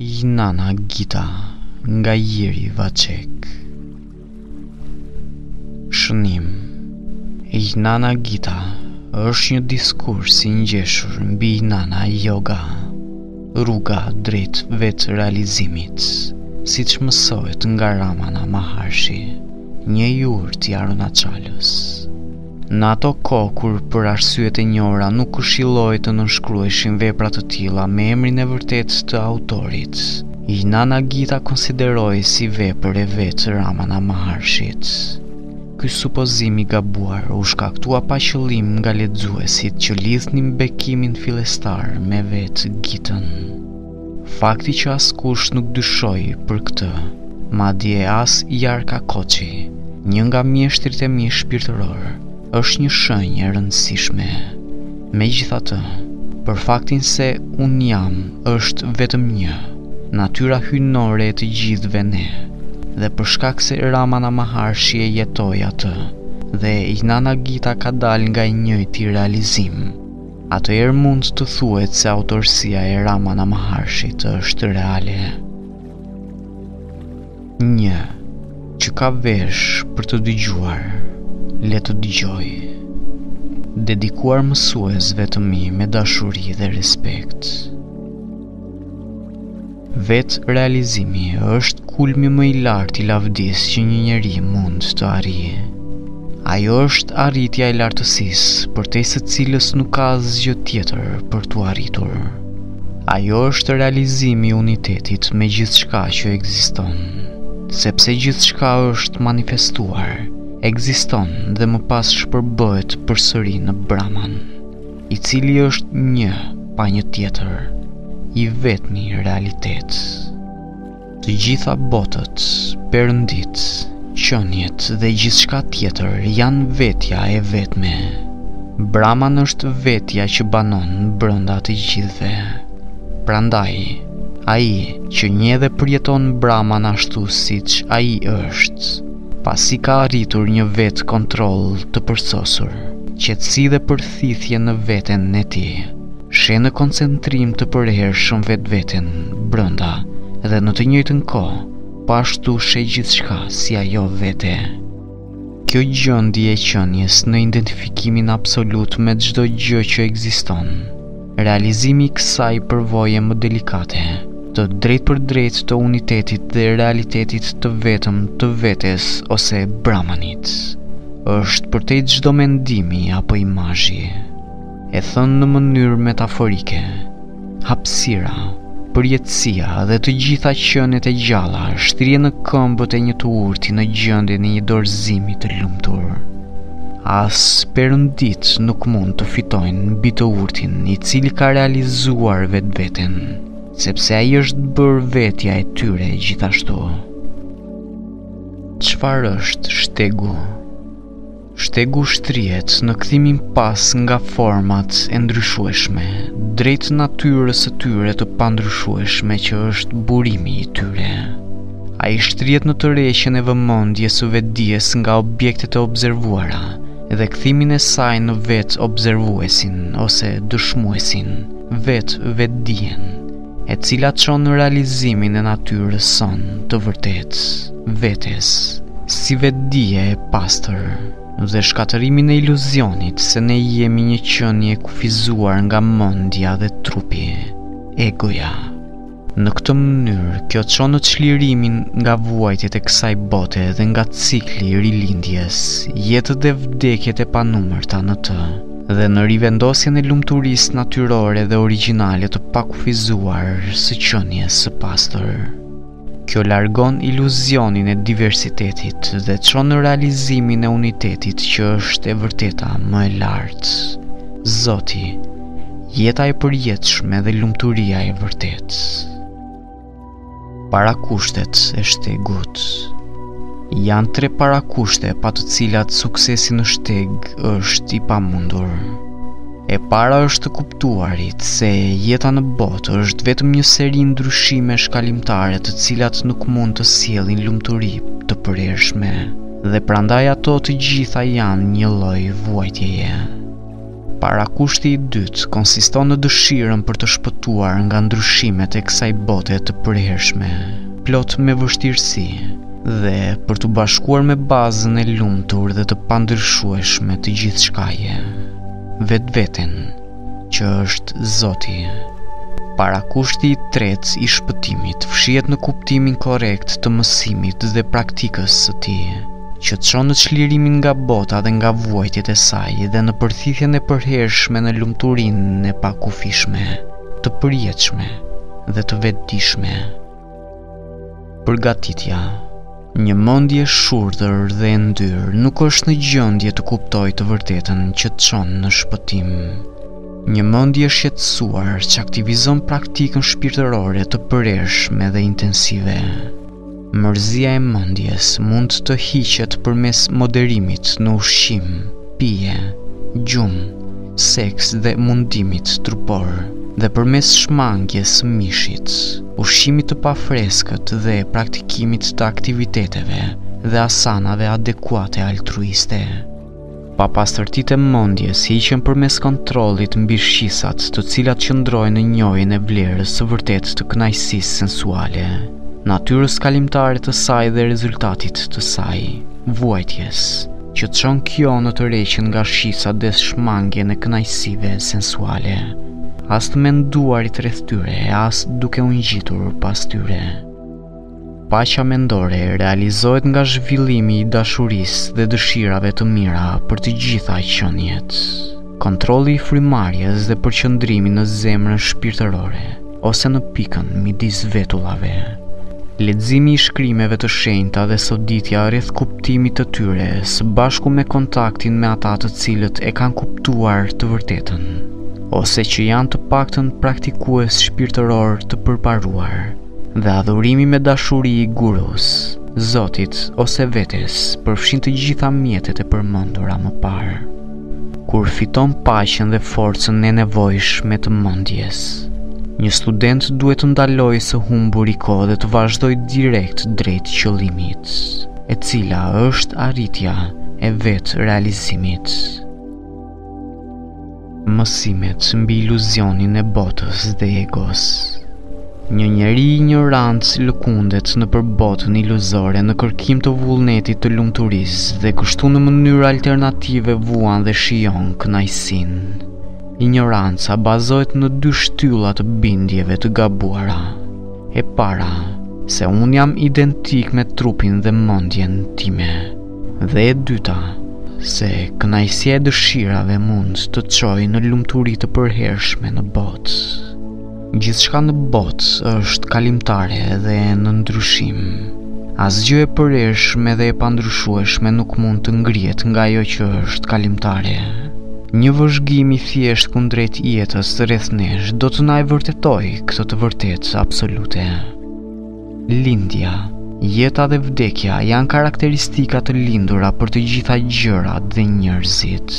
Jnana Gita nga Jiri Vacek Shënim Jnana Gita është një diskurs i ngjeshur mbi Jnana Yoga rruga drejt vetë realizimit siç mësohet nga Ramana Maharshi një i urti i Arunachalës Në ato kohë kur për arsye të njohura nuk këshillohej të nënshkruheshin vepra të tilla me emrin e vërtetë të autorit, Jnana Gita konsiderohej si vepër e vetë Ramana Maharshit. Ky supozim i gabuar u shkaktua pa qëllim nga lexuesit që lidhnin bekimin fillestar me vetë Gitën. Fakti që askush nuk dyshoi për këtë, madje as Jarka Koçi, një nga mjeshtrit e mi shpirtëror, është një shenjë e rëndësishme. Megjithatë, për faktin se unë jam është vetëm një natyra hyjnore e të gjithëve ne. Dhe për shkak se Ramana Maharshi e jetoi atë dhe Jnana Gita ka dalë nga i njëjti realizim. Atëherë mund të thuhet se autorësia e Ramana Maharshit është reale. Një që ka vesh për të dëgjuar, le të dëgjojë. Dedikuar mësuesve të mi me dashuri dhe respekt. Vetë realizimi është kulmi më i lartë i lavdisë që një njeri mund të arrijë. Ajo është arritja e lartësisë, përtej së cilës nuk ka asgjë tjetër për t'u arritur. Ajo është realizimi i unitetit me gjithçka që ekziston. Sepse gjithçka është manifestuar, ekziston dhe më pas shpërbëhet përsëri në Brahman. i cili është një pa një tjetër, i vetmi realitet. Të gjitha botët, perënditë, qeniet dhe gjithçka tjetër janë vetja e vetme. Brahman është vetja që banon brenda të gjithëve. Prandaj, ai që njeh dhe përjeton Brahman ashtu siç ai është, pasi ka arritur një vetë kontroll të përsosur, qetësi dhe përthithje në veten e tij, sheh në koncentrim të përhershëm vetveten brenda dhe në të njëjtën kohë po ashtu sheh gjithçka si ajo vete. Kjo gjendje e qenies në identifikimin absolut me çdo gjë që ekziston, Realizimi i kësaj përvoje më delikate, të drejtpërdrejtë të unitetit dhe realitetit të vetëm të vetes ose Brahmanit, është përtej çdo mendimi apo imazhi. E thënë në mënyrë metaforike, hapësira Përjetësia dhe të gjitha qeniet e gjalla shtrihen në këmbët e një të urti në gjendjen e një dorëzimi të lumtur. As perënditë nuk mund të fitojnë mbi të urtin i cili ka realizuar vetveten, sepse ai është bërë vetja e tyre gjithashtu. Çfarë është shtegu? Shtegu shtrihet në kthimin pas nga format e ndryshueshme drejt natyrës së tyre të pandryshueshme që është burimi i tyre. Ai shtrihet në tërheqjen e vëmendjes së vetëdijes nga objektet e observuara dhe kthimin e saj në vetë observuesin ose dëshmuesin, vetë vetëdijen. e cila çon në realizimin e natyrës sonë të vërtetë, vetes, si vetëdije e pastër dhe shkatërrimin e iluzionit se ne jemi një qenie e kufizuar nga mendja dhe trupi, egoja. Në këtë mënyrë, kjo çon në çlirimin nga vuajtjet e kësaj bote dhe nga cikli i rilindjes, jetët dhe vdekjet e panumërta në të. dhe në rivendosjen e lumturisë natyrore dhe origjinale të pakufizuar së qenies së pastër. Kjo largon iluzionin e diversitetit dhe çon në realizimin e unitetit që është e vërteta më e lartë. Zoti, jeta e përjetshme dhe lumturia e vërtetë. Parakushtet e shtegut Janë tre parakushte pa të cilat suksesi në shteg është i pamundur. E para është të kuptuarit se jeta në botë është vetëm një seri ndryshimesh kalimtare të cilat nuk mund të sjellin lumturi të përhershme dhe prandaj ato të gjitha janë një lloj vuajtjeje. Parakushti i dytë konsiston në dëshirën për të shpëtuar nga ndryshimet e kësaj bote të përhershme, plot me vështirësi, dhe për t'u bashkuar me bazën e lumtur dhe të pandryshueshme të gjithçkaje, vetveten, që është Zoti. Parakushti i tretë i shpëtimit fshihet në kuptimin korrekt të mësimit dhe praktikës së tij. që çon në çlirimin nga bota dhe nga vuajtjet e saj dhe në përthithjen e përhershme në lumturinë e pakufishme, të përjetshme dhe të vetëdijshme. Përgatitja Një mendje shurdhër dhe e ndyrë nuk është në gjendje të kuptojë të vërtetën që të çon në shpëtim. Një mendje e shqetësuar çaktivizon praktikën shpirtërore të përhershme dhe intensive. Mërzia e mendjes mund të hiqet përmes moderimit në ushqim, pije, gjumë, seks dhe mundimit trupor dhe përmes shmangies së mishit, ushqimit të pafreskët dhe praktikimit të aktiviteteve dhe asanave adekuate altruiste. Papastërtitë e mendjes hiqen përmes kontrollit mbi shqisat të cilat qëndrojnë në njohjen e vlerës së vërtetë të kënaqësisë sensuale, natyrës kalimtare të saj dhe rezultatit të saj, vuajtjes, që të çon kjo në tërheqjen nga shqisat dhe shmangien e kënaqësive sensuale, as të menduarit rreth tyre e as duke u ngjitur pas tyre. Paqja mendore realizohet nga zhvillimi i dashurisë dhe dëshirave të mira për të gjitha qeniet. Kontrolli i frymëmarrjes dhe përqendrimi në zemrën shpirtërore ose në pikën midis vetullave. Leximi i shkrimeve të shenjta dhe soditja rreth kuptimit të tyre së bashku me kontaktin me ata të cilët e kanë kuptuar të vërtetën ose që janë të paktën praktikues shpirtërorë të përparuar. Dhe adhurimi me dashuri i Gurus, Zotit ose vetes përfshin të gjitha mjetet e përmendura më parë. Kur fiton paqen dhe forcën e nevojshme të mendjes, një student duhet të ndalojë së humburi kohë dhe të vazhdojë direkt drejt qëllimit, e cila është arritja e vetërealizimit. Mësimet mbi iluzionin e botës dhe egos Një njeri injorant lëkundet nëpër botën iluzore në kërkim të vullnetit të lumturisë dhe kështu në mënyrë alternative vuan dhe shijon kënaqësinë. Injoranca bazohet në dy shtylla të bindjeve të gabuara. E para, se unë jam identik me trupin dhe mendjen time. Dhe e dyta, se kënaqësia e dëshirave mund të çojë në lumturi të përhershme në botë. Gjithçka në botë është kalimtare dhe në ndryshim. Asgjë e përhershme dhe e pandryshueshme nuk mund të ngrihet nga ajo që është kalimtare. Një vëzhgim i thjeshtë kundrejt jetës rreth nesh do të na e vërtetojë këtë të vërtetë absolute. Lindja, jeta dhe vdekja janë karakteristika të lindura për të gjitha gjërat dhe njerëzit.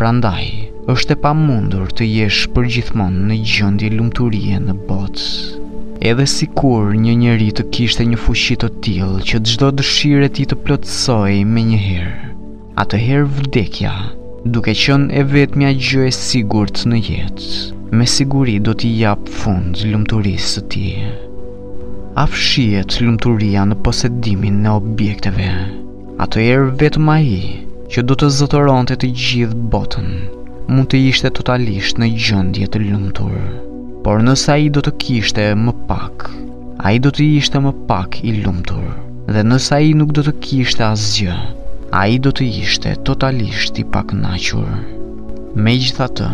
Prandaj, është e pamundur të jesh përgjithmonë në gjendje lumturie në botë. Edhe sikur një njeri të kishte një fuqi të tillë që çdo dëshirë e tij të plotësohej menjëherë, atëherë vdekja, duke qenë e vetmja gjë e sigurt në jetë, me siguri do t'i japë fund lumturisë së tij. A fshihet lumturia në posedimin e objekteve? Atëherë vetëm ai që do të zotëronte të gjithë botën mund të ishte totalisht në gjendje të lumtur. Por nëse ai do të kishte më pak ai do të ishte më pak i lumtur, dhe nëse ai nuk do të kishte asgjë, ai do të ishte totalisht i pakënaqur. Megjithatë,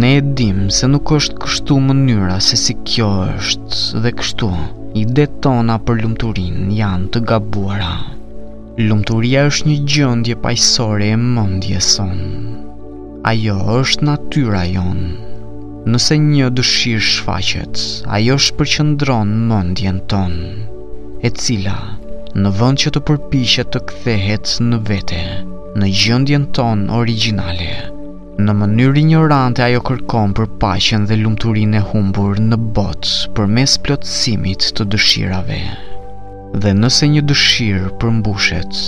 ne e dimë se nuk është kështu mënyra se si kjo është dhe kështu, idetë tona për lumturinë janë të gabuara. Lumturia është një gjendje paqësore e mendjes sonë. Ajo është natyra jonë. Nëse një dëshirë shfaqet, ajo shpërqendron mendjen tonë, e cila në vend që të përpiqet të kthehet në vete, në gjendjen tonë origjinale, në mënyrë injorante ajo kërkon për paqen dhe lumturinë e humbur në botë përmes plotësimit të dëshirave. Dhe nëse një dëshirë përmbushet,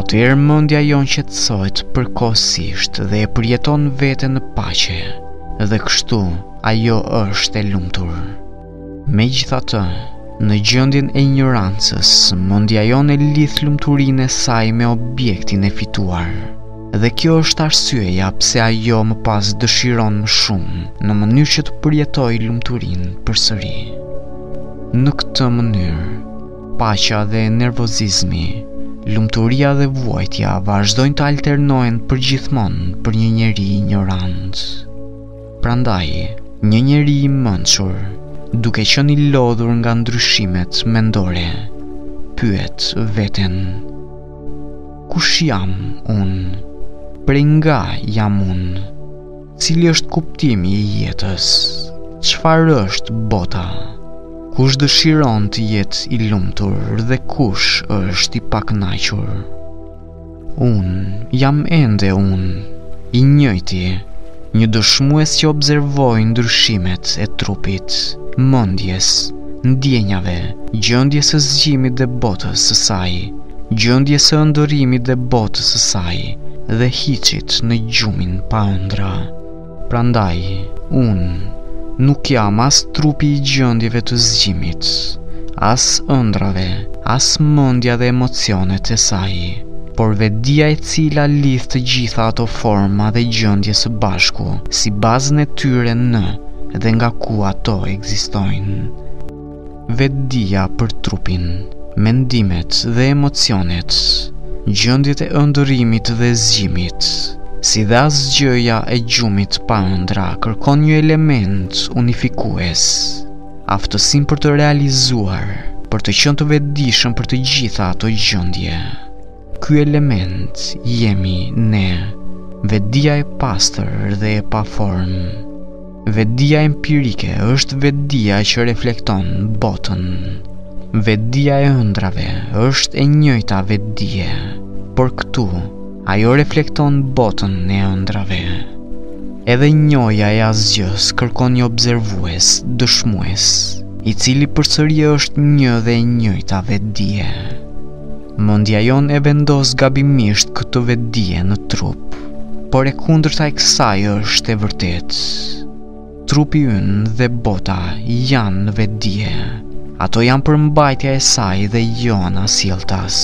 atëherë mendja jonë qetësohet përkohësisht dhe e përjeton veten në paqe, dhe kështu ajo është e lumtur. Megjithatë, në gjendjen e injorancës, mendja jonë e lidh lumturinë e saj me objektin e fituar. Dhe kjo është arsyeja pse ajo më pas dëshiron më shumë në mënyrë që të përjetojë lumturinë përsëri. Në këtë mënyrë, paqja dhe nervozizmi, lumturia dhe vuajtja vazhdojnë të alternohen përgjithmonë për një njeri injorant. Prandaj, një njeri i mençur, duke qenë i lodhur nga ndryshimet mendore, pyet veten Kush jam unë? Prej nga jam unë? Cili është kuptimi i jetës? Çfarë është bota? Kush dëshiron të jetë i lumtur dhe kush është i pakënaqur? Unë jam ende unë, i njëjti, një dëshmues që observon ndryshimet e trupit, mendjes, ndjenjave, gjendjes së zgjimit dhe botës së saj, gjendjes së ëndërrimit dhe botës së saj dhe hiçit në gjumin pa ëndrra. Prandaj, unë nuk jam as trupi i gjendjeve të zgjimit, as ëndrrave, as mendja dhe emocionet e saj, por vetëdija e cila lidh të gjitha ato forma dhe gjendje së bashku si bazën e tyre në dhe nga ku ato ekzistojnë. Vetëdija për trupin, mendimet dhe emocionet, gjendjet e ëndërrimit dhe zgjimit, si dhe asgjëja e gjumit pa ëndrra kërkon një element unifikues, aftësinë për të realizuar, për të qenë të vetëdijshëm për të gjitha ato gjendje. Ky element jemi ne, vetëdija e pastër dhe e paformë. Vetëdija empirike është vetëdija që reflekton botën. Vetëdija e ëndrrave është e njëjta vetëdije, por këtu ajo reflekton botën e ëndrrave. Edhe njohja e asgjës kërkon një observues, dëshmues, i cili përsëri është një dhe e njëjta vetëdije. Mendja jonë e vendos gabimisht këtë vetëdije në trup, por e kundërta e kësaj është e vërtetë. Trupi ynë dhe bota janë në vetëdije. Ato janë përmbajtja e saj dhe jo anasjelltas.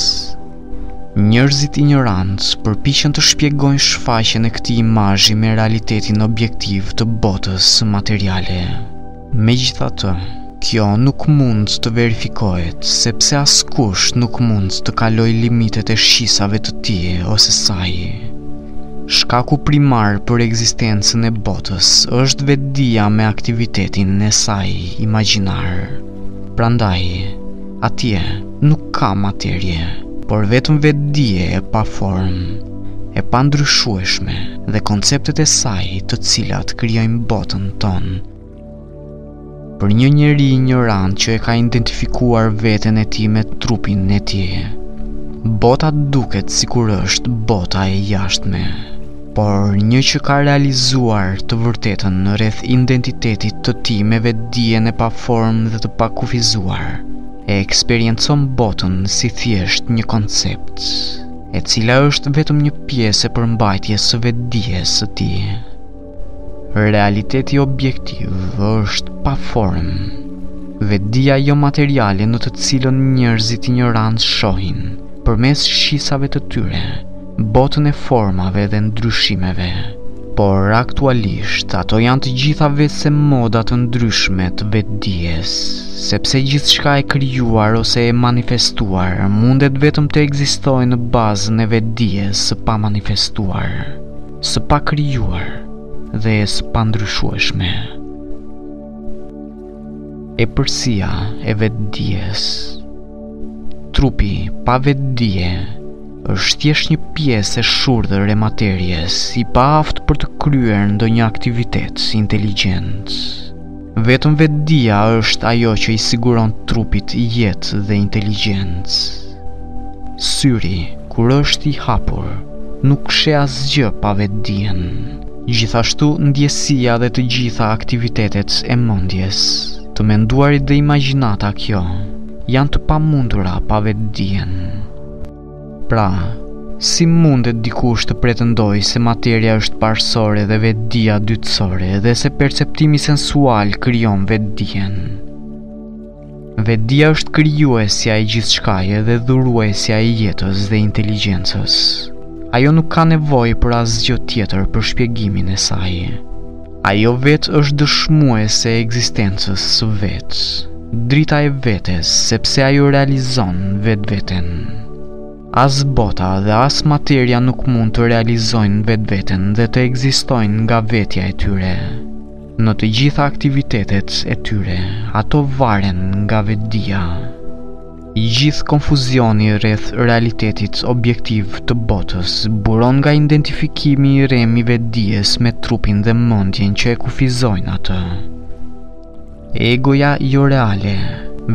Njerëzit injorantë përpiqen të shpjegojnë shfaqjen e këtij imazhi me realitetin objektiv të botës materiale. Megjithatë, kjo nuk mund të verifikohet sepse askush nuk mund të kalojë limitet e shqisave të tij ose saj. Shkaku primar për ekzistencën e botës është vetëdija me aktivitetin e saj imagjinar. Prandaj, atje nuk ka materie, por vetëm vetëdije e paformë. e pandryshueshme dhe konceptet e saj të cilat krijojnë botën tonë. Për një njeri injorant që e ka identifikuar veten e tij me trupin e tij, bota duket sikur është bota e jashtme, por një që ka realizuar të vërtetën rreth identitetit të tij me vetëdijen e paformë dhe të pakufizuar, e eksperiencon botën si thjesht një koncept. e cila është vetëm një pjesë e përmbajtjes së vetëdijes së tij. Realiteti objektiv është pa formë, vetëdija jo materiale në të cilën njerëzit injorantë shohin përmes shqisave të tyre, botën e formave dhe ndryshimeve. Por aktualisht ato janë të gjitha veçse moda të ndryshme të vetëdijes, sepse gjithçka e krijuar ose e manifestuar mundet vetëm të ekzistojë në bazën e vetëdijes së pamanifestuar, së pakrijuar dhe së pandryshueshme. Epërsia e vetëdijes. Trupi pa vetëdije është thjesht një pjesë e shurdhër e materies i paaftë për të kryer ndonjë aktivitet inteligjent. Vetëm vetëdija është ajo që i siguron trupit jetë dhe inteligencë. Syri, kur është i hapur, nuk sheh asgjë pa vetëdijen. Gjithashtu ndjesia dhe të gjitha aktivitetet e mendjes, të menduarit dhe imagjinata kjo, janë të pamundura pa vetëdijen. Pra, si mundet dikush të pretendojë se materia është parësore dhe vetëdija dytësore dhe se perceptimi sensual krijon vetëdijen? Vetëdija është krijuesja e gjithçkaje dhe dhuruesja e jetës dhe inteligjencës. Ajo nuk ka nevojë për asgjë tjetër për shpjegimin e saj. Ajo vetë është dëshmuese e ekzistencës së vet, drita e vetes, sepse ajo realizon vetveten. As bota dhe as materia nuk mund të realizojnë vetveten dhe të ekzistojnë nga vetja e tyre. Në të gjitha aktivitetet e tyre, ato varen nga vetëdija. I gjithë konfuzioni rreth realitetit objektiv të botës buron nga identifikimi i rremë i vetëdijes me trupin dhe mendjen që e kufizojnë atë. Egoja joreale,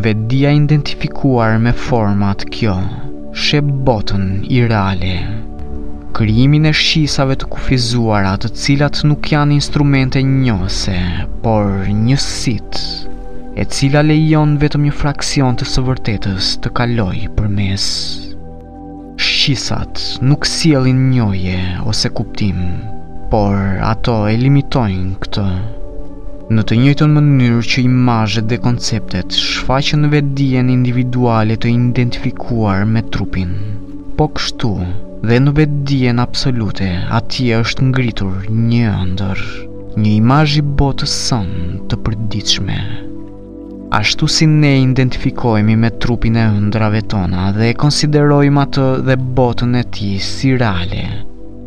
vetëdija e identifikuar me format kjo, sheh botën ireale, krijimin e shqisave të kufizuara të cilat nuk janë instrumente njohëse, por një sitë, e cila lejon vetëm një fraksion të së vërtetës të kalojë përmes. Shqisat nuk sjellin njohje ose kuptim, por ato e limitojnë këtë. Në të njëjtën mënyrë që imazhet dhe konceptet shfaqen në vetëdijen individuale të identifikuar me trupin, po kështu dhe në vetëdijen absolute atje është ngritur një ëndërr, një imazh i botës sonë të përditshme. Ashtu si ne identifikohemi me trupin e ëndrrave tona dhe e konsiderojmë atë dhe botën e tij si reale,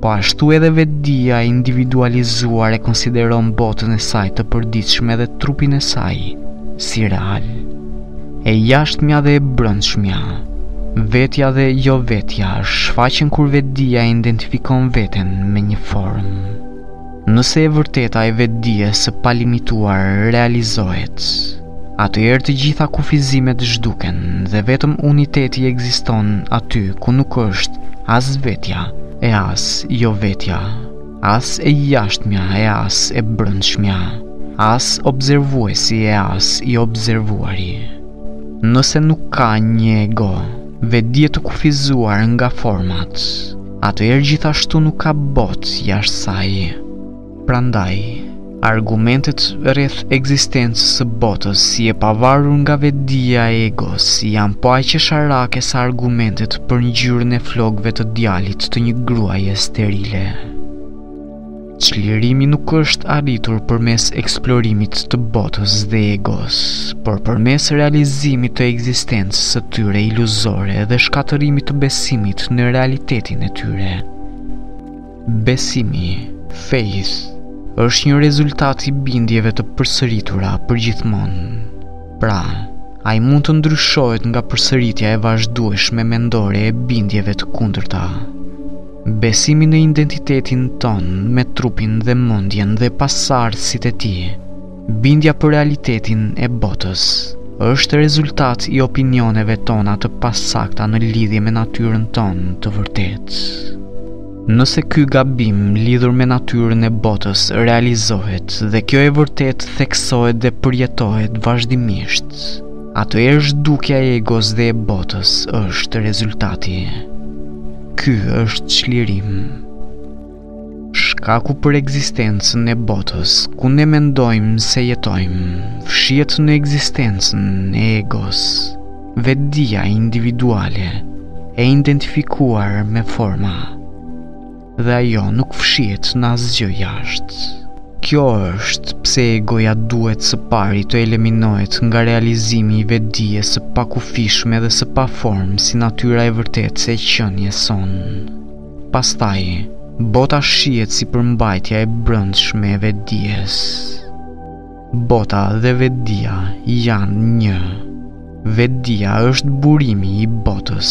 po ashtu edhe vetëdija e individualizuar e konsideron botën e saj të përditshme dhe trupin e saj si real. E jashtmja dhe e brendshmja, vetja dhe jo vetja shfaqen kur vetëdija identifikon veten me një formë. Nëse e vërteta e vetëdijes së palimituar realizohet, atëherë të gjitha kufizimet zhduken dhe vetëm uniteti ekziston aty ku nuk është as vetja e as jo vetja, as e jashtmja e as e brendshmja, as observuesi e as i observuari. Nëse nuk ka një ego, vetëdije të kufizuar nga format, atëherë gjithashtu nuk ka botë jashtë saj. Prandaj, argumentet rreth ekzistencës së botës si e pavarur nga vetëdija e egos janë po aq qesharake sa argumentet për ngjyrën e flokëve të djalit të një gruaje sterile. Çlirimi nuk është arritur përmes eksplorimit të botës dhe egos, por përmes realizimit të ekzistencës së tyre iluzore dhe shkatërrimit të besimit në realitetin e tyre. Besimi, faith, është një rezultat i bindjeve të përsëritura përgjithmonë. Pra, ai mund të ndryshohet nga përsëritja e vazhdueshme mendore e bindjeve të kundërta. Besimi në identitetin tonë me trupin dhe mendjen dhe pasardhësit e tij, bindja për realitetin e botës, është rezultat i opinioneve tona të pasakta në lidhje me natyrën tonë të vërtetë. Nëse ky gabim lidhur me natyrën e botës realizohet dhe kjo e vërtetë theksohet dhe përjetohet vazhdimisht, atëherë zhdukja e egos dhe e botës është rezultati. Ky është çlirim. Shkaku për ekzistencën e botës ku ne mendojmë se jetojmë, fshihet në ekzistencën e egos. Vetëdija individuale e identifikuar me forma dhe ajo nuk fshihet në asgjë jashtë. Kjo është pse egoja duhet së pari të eliminohet nga realizimi i vetëdijes së pakufishme dhe së paformë si natyra e vërtetë e qenies sonë. Pastaj, bota shihet si përmbajtja e brendshme e vetëdijes. Bota dhe vetëdija janë një. Vetëdija është burimi i botës,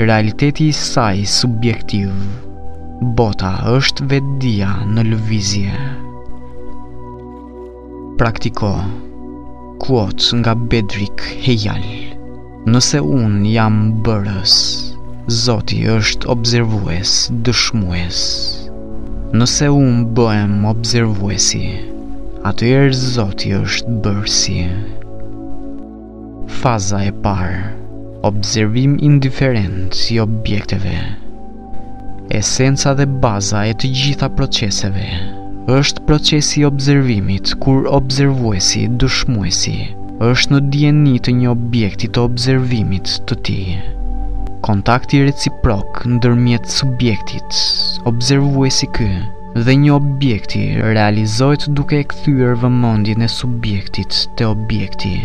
realiteti i saj subjektiv. Bota është vetëdija në lëvizje. Praktiko. Kuot nga Bedrik Hejal. Nëse unë jam bërës, Zoti është observues, dëshmues. Nëse unë bëhem observuesi, atëherë Zoti është bërësi. Faza e parë, observim indiferent i objekteve. Esenca dhe baza e të gjitha proceseve është procesi i observimit kur observuesi, dëshmuesi, është në dijeni të një objekti të observimit të tij. Kontakti reciprok ndërmjet subjektit, observuesi, ky, dhe një objekti realizohet duke e kthyer vëmendjen e subjektit te objekti,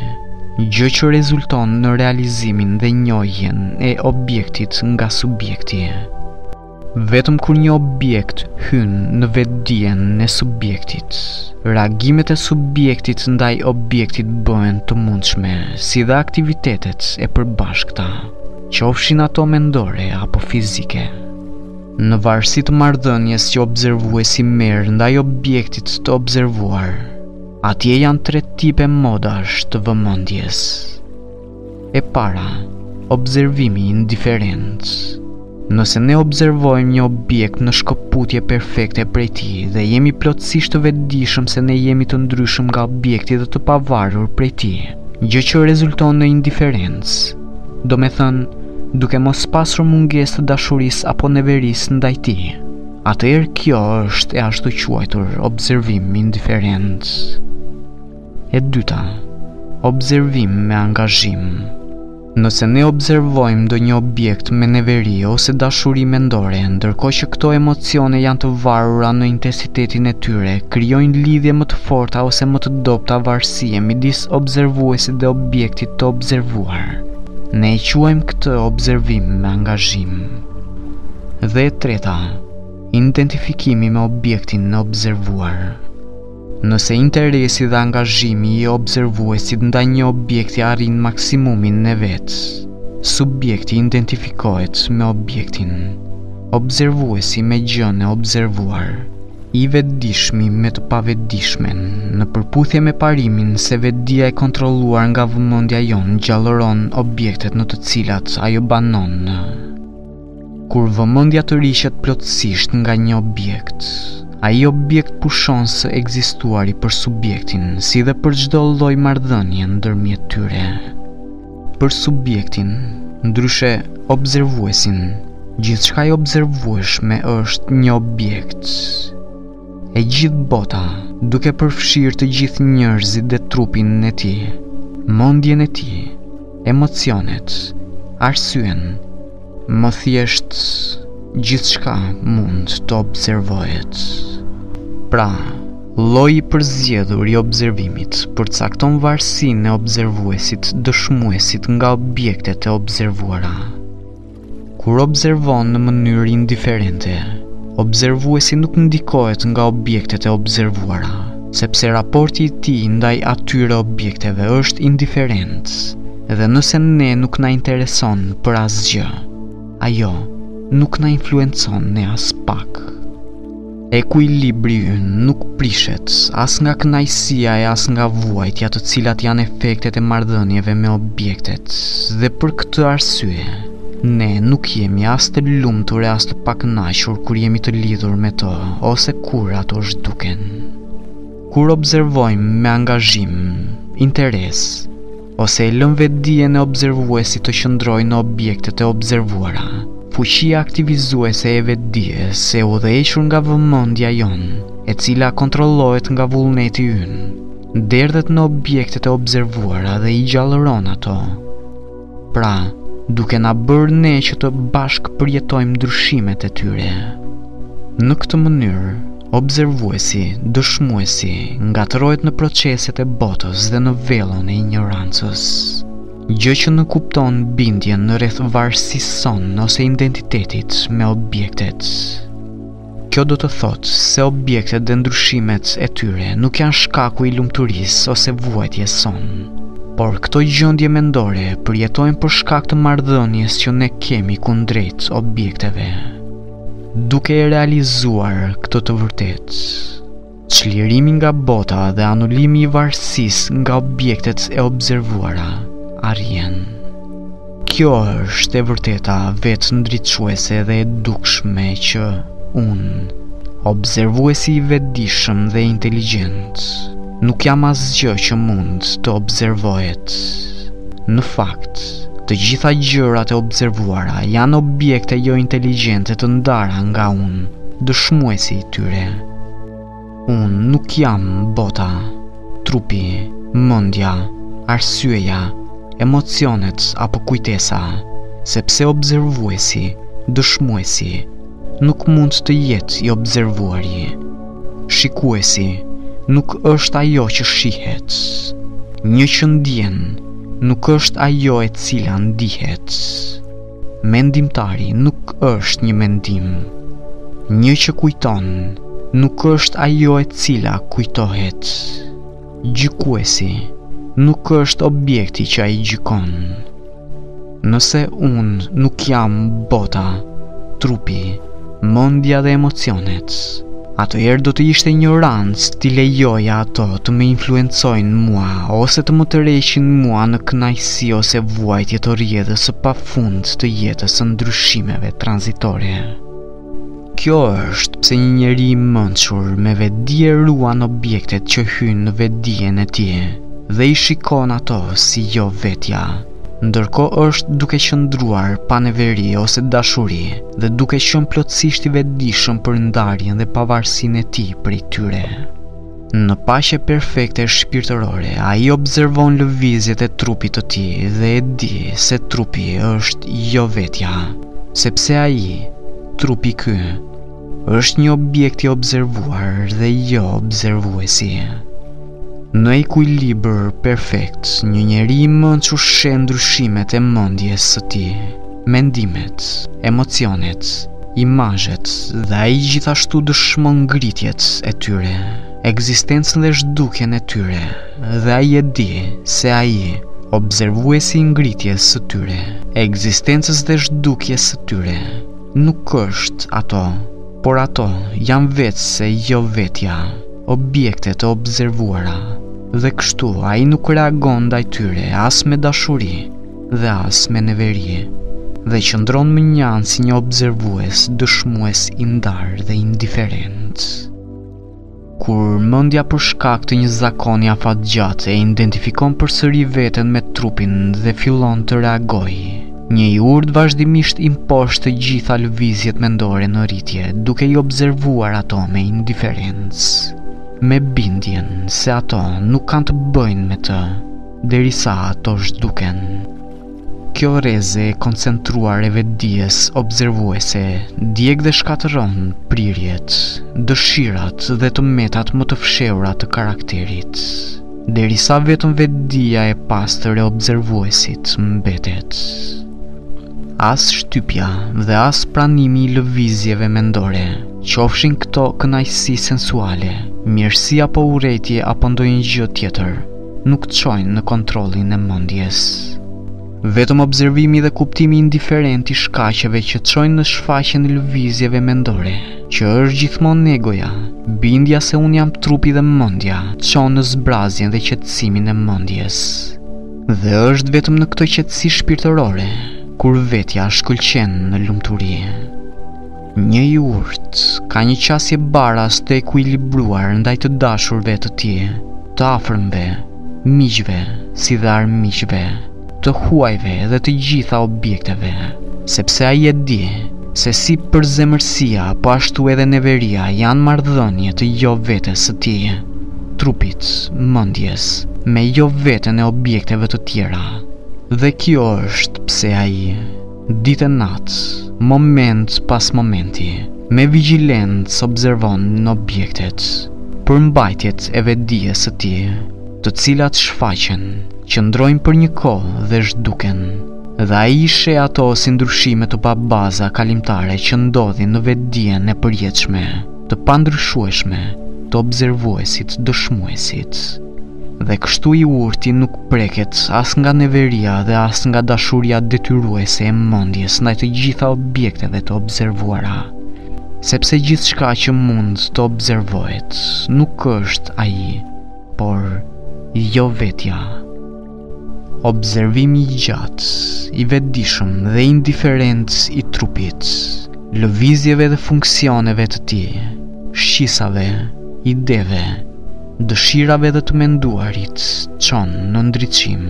gjë që rezulton në realizimin dhe njohjen e objektit nga subjekti. Vetëm kur një objekt hyn në vetëdijen e subjektit, reagimet e subjektit ndaj objektit bëhen të mundshme, si dhe aktivitetet e përbashkëta, qofshin ato mendore apo fizike. Në varësi të marrëdhënies që observuesi merr ndaj objektit të observuar, atje janë tre tipe modash të vëmendjes. E para, observimi indiferent. Nëse ne observojmë një objekt në shkëputje perfekte prej tij dhe jemi plotësisht të vetëdijshëm se ne jemi të ndryshëm nga objekti dhe të pavarur prej tij, gjë që rezulton në indiferencë, Domethënë, duke mos pasur mungesë të dashurisë apo neverisë ndaj tij, atëherë kjo është e ashtuquajtur observim indiferent. E dyta, observim me angazhim. Nëse ne observojmë ndonjë objekt me neveri ose dashuri mendore, ndërkohë që këto emocione janë të varura në intensitetin, intensitetin e tyre, krijojnë lidhje më të forta ose më të dobëta varësie midis observuesit dhe objektit të observuar. Ne e quajmë këtë observim me angazhim. Dhe e treta, identifikimi me objektin e observuar. Nëse interesi dhe angazhimi i observuesit ndaj një objekti arrijnë maksimumin e vet, subjekti identifikohet me objektin. Observuesi me gjënë e observuar, i vetëdijshmi me të pavetëdijshmen, në përputhje me parimin se vetëdija e kontrolluar nga vëmendja jonë gjallëron objektet në të cilat ajo banon. Kur vëmendja tërhiqet plotësisht nga një objekt, ai objekt pushon së ekzistuari për subjektin si dhe për çdo lloj marrëdhënie ndërmjet tyre. Për subjektin, ndryshe observuesin, gjithçka e observueshme është një objekt. E gjithë bota, duke përfshirë të gjithë njerëzit dhe trupin e tij, mendjen e tij, emocionet, arsyen, Më thjesht gjithçka mund të observohet. Pra, lloji i përzgjedhur i observimit përcakton varësinë e observuesit, dëshmuesit nga objektet e observuara. Kur observon në mënyrë indiferente, observuesi nuk ndikohet nga objektet e observuara, sepse raporti i tij ndaj atyre objekteve është indiferent. Dhe nëse ne nuk na intereson për asgjë, ajo nuk na influencon ne aspak. Ekuilibri ynë nuk prishet as nga kënaqësia e as nga vuajtja të cilat janë efektet e marrëdhënieve me objektet dhe për këtë arsye ne nuk jemi as të lumtur e as të pakënaqur kur jemi të lidhur me to ose kur ato zhduken. Kur observojmë me angazhim, interes, ose e lëmë vetëdijen e observuesit të qëndrojë në objektet e observuara. Fuqia aktivizuese e vetëdijes së udhëhequr nga vëmendja jonë, e cila kontrollohet nga vullneti ynë, derdhet në objektet e observuara dhe i gjallëron ato. Pra, duke na bërë ne që të bashkëpërjetojmë ndryshimet e tyre. Në këtë mënyrë, Observuesi, dëshmuesi, ngatërrohet në proceset e botës dhe në vellon e injorancës. Gjë që nënkupton bindjen rreth varësisë sonë ose identitetit me objektet. Kjo do të thotë se objektet dhe ndryshimet e tyre nuk janë shkaku i lumturisë ose vuajtjes sonë. Por këto gjendje mendore përjetohen për shkak të marrëdhënies që ne kemi kundrejt objekteve. Duke e realizuar këtë të vërtetë, çlirimi nga bota dhe anulimi i varësisë nga objektet e observuara arrihen. Kjo është e vërteta vetëndriçuese dhe e dukshme që unë, observuesi i vetëdijshëm dhe inteligjent, Nuk jam asgjë që mund të observohet. Në fakt, të gjitha gjërat e observuara janë objekte jointeligjente të ndara nga unë, dëshmuesi i tyre. Unë nuk jam bota, trupi, mendja, arsyeja, emocionet apo kujtesa, sepse observuesi, dëshmuesi, nuk mund të jetë i observuari. Shikuesi nuk është ajo që shihet. Një që ndien nuk është ajo e cila ndihet. Mendimtari nuk është një mendim. Një që kujton nuk është ajo e cila kujtohet. Gjykuesi nuk është objekti që ai gjykon. Nëse unë nuk jam bota, trupi, mendja dhe emocionet, atëherë do të ishte injorancë t'i lejoja ato të më influencojnë mua ose të më tërheqin mua në kënaqësi ose vuajtje të rrjedhës së pafund të jetës së ndryshimeve tranzitore. Kjo është pse një njeri i mënçur me vetëdije ruan objektet që hyjnë në vetëdijen e tij dhe i shikon ato si jo vetja. Ndërkohë është duke qëndruar pa neveri ose dashuri dhe duke qenë plotësisht i vetëdijshëm për ndarjen dhe pavarësinë e tij prej tyre. Në paqe perfekte shpirtërore, ai observon lëvizjet e trupit të tij dhe e di se trupi është jo vetja, sepse ai, trupi ky, është një objekt i observuar dhe jo observuesi. Në ekuilibër perfekt, një njeri i mençur sheh ndryshimet e mendjes së tij. Mendimet, emocionet, imazhet dhe ai gjithashtu dëshmon ngritjet e tyre, ekzistencën dhe zhdukjen e tyre, dhe ai e di se ai, observuesi i ngritjes së tyre, ekzistencës dhe zhdukjes së tyre, nuk është ato, por ato janë veçse jo vetja, objekte të observuara, dhe kështu ai nuk reagon ndaj tyre as me dashuri, dhe as me neveri, dhe qëndron mënjanë si një observues, dëshmues i ndarë dhe indiferent. Kur mendja për shkak të një zakoni afatgjatë e identifikon përsëri veten me trupin dhe fillon të reagojë, një i urtë vazhdimisht i mposht të gjitha lëvizjet mendore në rritje duke i observuar ato me indiferencë, me bindjen se ato nuk kanë të bëjnë me të, derisa ato zhduken. Kjo rreze e koncentruar e vetëdijes observuese djeg dhe shkatërron prirjet, dëshirat dhe të metat më të fshehura të karakterit, derisa vetëm vetëdija e pastër e observuesit mbetet. As shtypja dhe as pranimi i lëvizjeve mendore, qofshin këto kënaqësi sensuale, mirësi apo urrejtje apo ndonjë gjë tjetër, nuk të çojnë në kontrollin e mendjes. Vetëm observimi dhe kuptimi indiferent i shkaqeve që të çojnë në shfaqjen e lëvizjeve mendore, që është gjithmonë egoja, bindja se unë jam trupi dhe mendja, çon në zbrazjen dhe qetësimin e mendjes. Dhe është vetëm në këtë qetësi shpirtërore, kur vetja shkëlqen në lumturi. Një i urtë ka një qasje baras të ekuilibruar ndaj të dashurve të tij, të afërmve, miqve, si dhe armiqve, të huajve dhe të gjitha objekteve, sepse ai e di se si përzemërsia po ashtu edhe neveria janë marrëdhënie të jo vetes së tij, trupit, mendjes, me jo veten e objekteve të tjera. Dhe kjo është pse ai Ditë e natë, moment pas momenti, me vigjilencë observon objektet, përmbajtjet e vetëdijes së tij, të cilat shfaqen, qëndrojnë për një kohë dhe zhduken, dhe ai i sheh ato si ndryshime të pabaza kalimtare që ndodhin në vetëdijen e përjetshme. të pandryshueshme të observuesit, dëshmuesit. Dhe kështu i urti nuk preket as nga neveria dhe as nga dashuria detyruese e mendjes ndaj të gjitha objekteve të observuara, sepse gjithçka që mund të observohet nuk është ai, por jo vetja. Observimi i gjatë, i vetëdijshëm dhe indiferent i trupit, lëvizjeve dhe funksioneve të tij, shqisave, ideve, dëshirave dhe të menduarit çon në ndriçim.